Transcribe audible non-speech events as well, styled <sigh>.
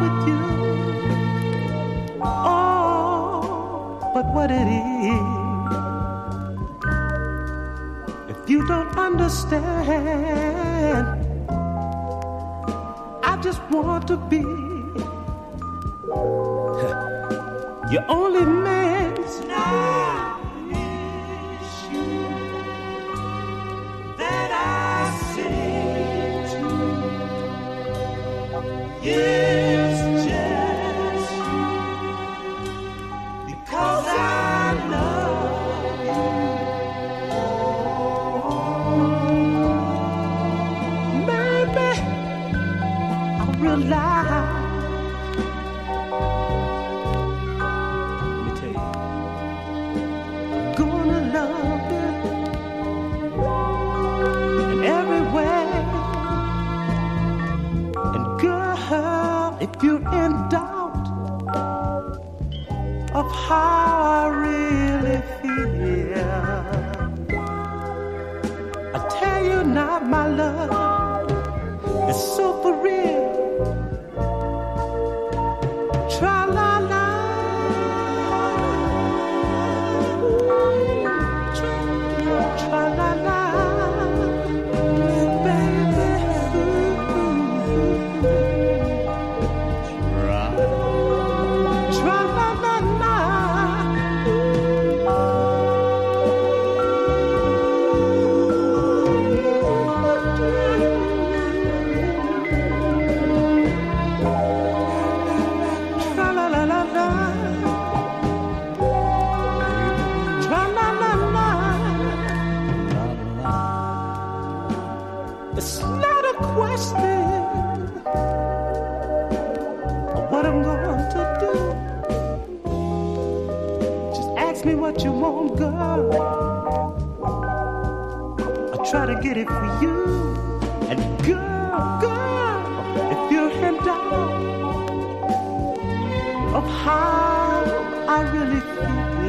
with you. Oh, but what it is, if you don't understand, I just want to be <laughs> your only man's if you're in doubt of how I really feel, what you want, girl. I'll try to get it for you. And girl, girl, if you're in doubt of how I really feel.